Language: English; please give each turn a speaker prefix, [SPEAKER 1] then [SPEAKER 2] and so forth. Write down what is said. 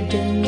[SPEAKER 1] burden